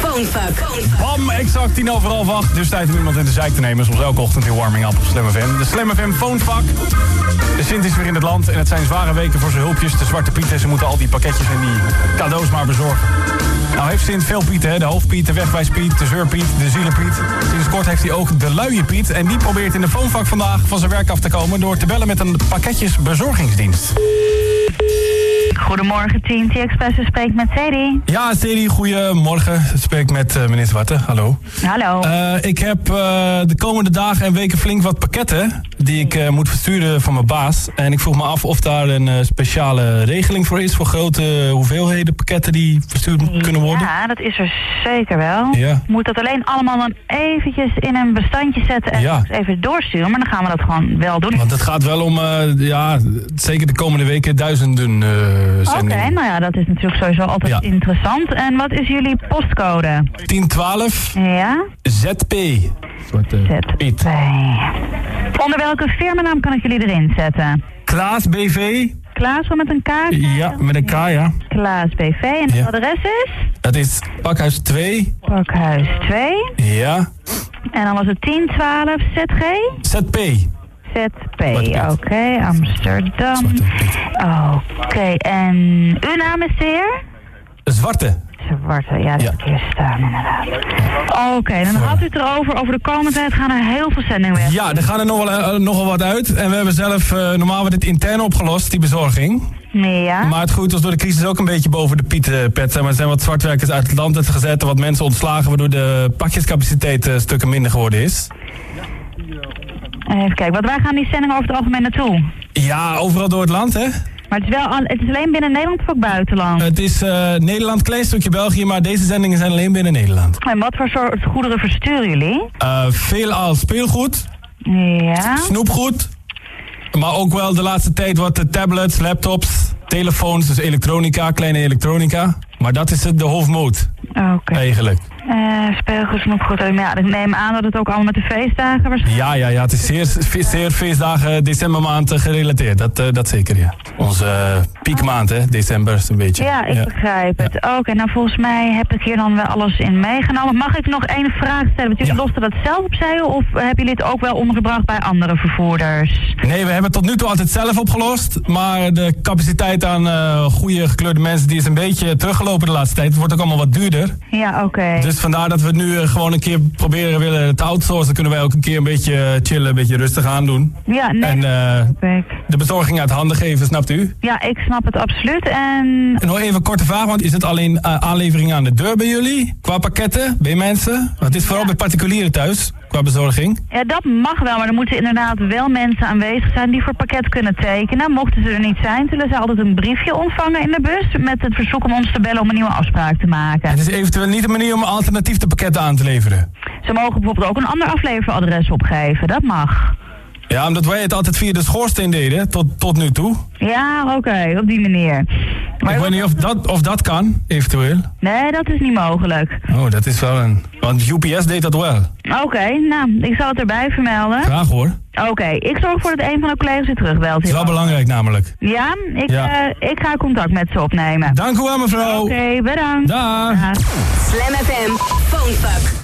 Phonefuck. Bam, exact tien over half acht. Dus tijd om iemand in de zijk te nemen. Zoals elke ochtend in warming up op Slam FM. De Slam FM Phonefuck. De Sint is weer in het land en het zijn zware weken voor zijn hulpjes. De Zwarte Pieten, ze moeten al die pakketjes en die cadeaus maar bezorgen. Nou heeft Sint veel Pieten, hè? de hoofdpiet, de wegwijspiet, de zeurpiet, de zielenpiet. Sinds kort heeft hij ook de luie Piet. En die probeert in de Phonefuck vandaag van zijn werk af te komen... door te bellen met een pakketjesbezorgingsdienst. Goedemorgen, Team T-Express. U spreekt met Sadie. Ja, Siri, goedemorgen. Ik spreek met eh, meneer Zwarte. Hallo. Hallo. Eh, ik heb eh, de komende dagen en weken flink wat pakketten die ik moet versturen van mijn baas. En ik vroeg me af of daar een speciale regeling voor is... voor grote hoeveelheden pakketten die verstuurd kunnen worden. Ja, dat is er zeker wel. Ja. Moet dat alleen allemaal dan eventjes in een bestandje zetten en Ja. even doorsturen. Maar dan gaan we dat gewoon wel doen. Want het gaat wel om, ja, zeker de komende weken duizenden Oké, nou ja, dat is natuurlijk sowieso altijd Ja. interessant. En wat is jullie postcode? 1012 Ja? ZP. Zwarte Piet. ZP. Onder welke firmennaam kan ik jullie erin zetten? Klaas BV. Klaas wel met een K? Ja, met een K, ja. Klaas BV. En het Ja. adres is? Dat is Pakhuis 2. Pakhuis 2. Ja. En dan was het 1012 ZG? ZP. ZP, oké, Amsterdam. Oké, en uw naam is de heer? Zwarte. Zwarte, ja, dat Ja. hier staan inderdaad. Oké, dan had u het erover, over de komende tijd gaan er heel veel zendingen weg. Ja, er gaan er nog wel, eh, nogal wat uit. En we hebben zelf, eh, normaal wordt dit intern opgelost, die bezorging. Ja? Maar het groeit ons door de crisis ook een beetje boven de pietenpet. Maar er zijn wat zwartwerkers uit het land gezet en wat mensen ontslagen... waardoor de pakjescapaciteit eh, stukken minder geworden is. Even kijken, want waar gaan die zendingen over het algemeen naartoe? Ja, overal door het land, hè. Maar het is, wel, al- het is alleen binnen Nederland of ook buitenland? Het is eh, Nederland, klein stukje België... maar deze zendingen zijn alleen binnen Nederland. En wat voor soort goederen versturen jullie? Eh veelal speelgoed, Ja? snoepgoed... maar ook wel de laatste tijd wat eh, tablets, laptops... telefoons, dus elektronica, kleine elektronica. Maar dat is de hoofdmoot, Oké. eigenlijk. Eh speelgoed, snoepgoed. Ja, ik neem aan dat het ook allemaal met de feestdagen waarschijnlijk... Ja, ja, ja, het is zeer, zeer feestdagen decembermaand eh, gerelateerd. Dat, eh, dat zeker, ja. Onze piekmaand, hè, december is een beetje. Ja, ik begrijp het. Oké, nou volgens mij heb ik hier dan wel alles in meegenomen. Mag ik nog één vraag stellen? Want jullie Ja. losten dat zelf op zeil of hebben jullie het ook wel ondergebracht bij andere vervoerders? Nee, we hebben het tot nu toe altijd zelf opgelost. Maar de capaciteit aan eh goede gekleurde mensen die is een beetje teruggelopen de laatste tijd. Het wordt ook allemaal wat duurder. Ja, oké. Dus vandaar dat we het nu eh, gewoon een keer proberen willen te outsourcen. Dan kunnen wij ook een keer een beetje eh, chillen, een beetje rustig aandoen. Ja, nee. En de bezorging uit handen geven, snapt u? Ja, ik snap het absoluut. En En nog even een korte vraag, want is het alleen aanlevering aan de deur bij jullie? Qua pakketten, bij mensen? Want het is vooral bij particulieren thuis, qua bezorging. ja, dat mag wel, maar er moeten inderdaad wel mensen aanwezig zijn die voor pakket kunnen tekenen. Mochten ze er niet zijn, zullen ze altijd een briefje ontvangen in de bus met het verzoek om ons te bellen om een nieuwe afspraak te maken. Het is eventueel niet een manier om alternatief de pakketten aan te leveren. Ze mogen bijvoorbeeld ook een ander afleveradres opgeven, dat mag. Ja, omdat wij het altijd via de schoorsteen deden, tot, tot nu toe. Ja, oké, op die manier. Maar ik weet niet of dat, of dat kan, eventueel. Nee, dat is niet mogelijk. Oh, dat is wel een... Want UPS deed dat wel. Oké, nou, ik zal het erbij vermelden. Graag hoor. Oké, ik zorg ervoor dat een van de collega's je terugbelt. Het is wel belangrijk namelijk. Ja, ik, Ja. eh, ik ga contact met ze opnemen. Dank u wel mevrouw. Oké, bedankt. Dag. Dag. Slam FM Phonefuck.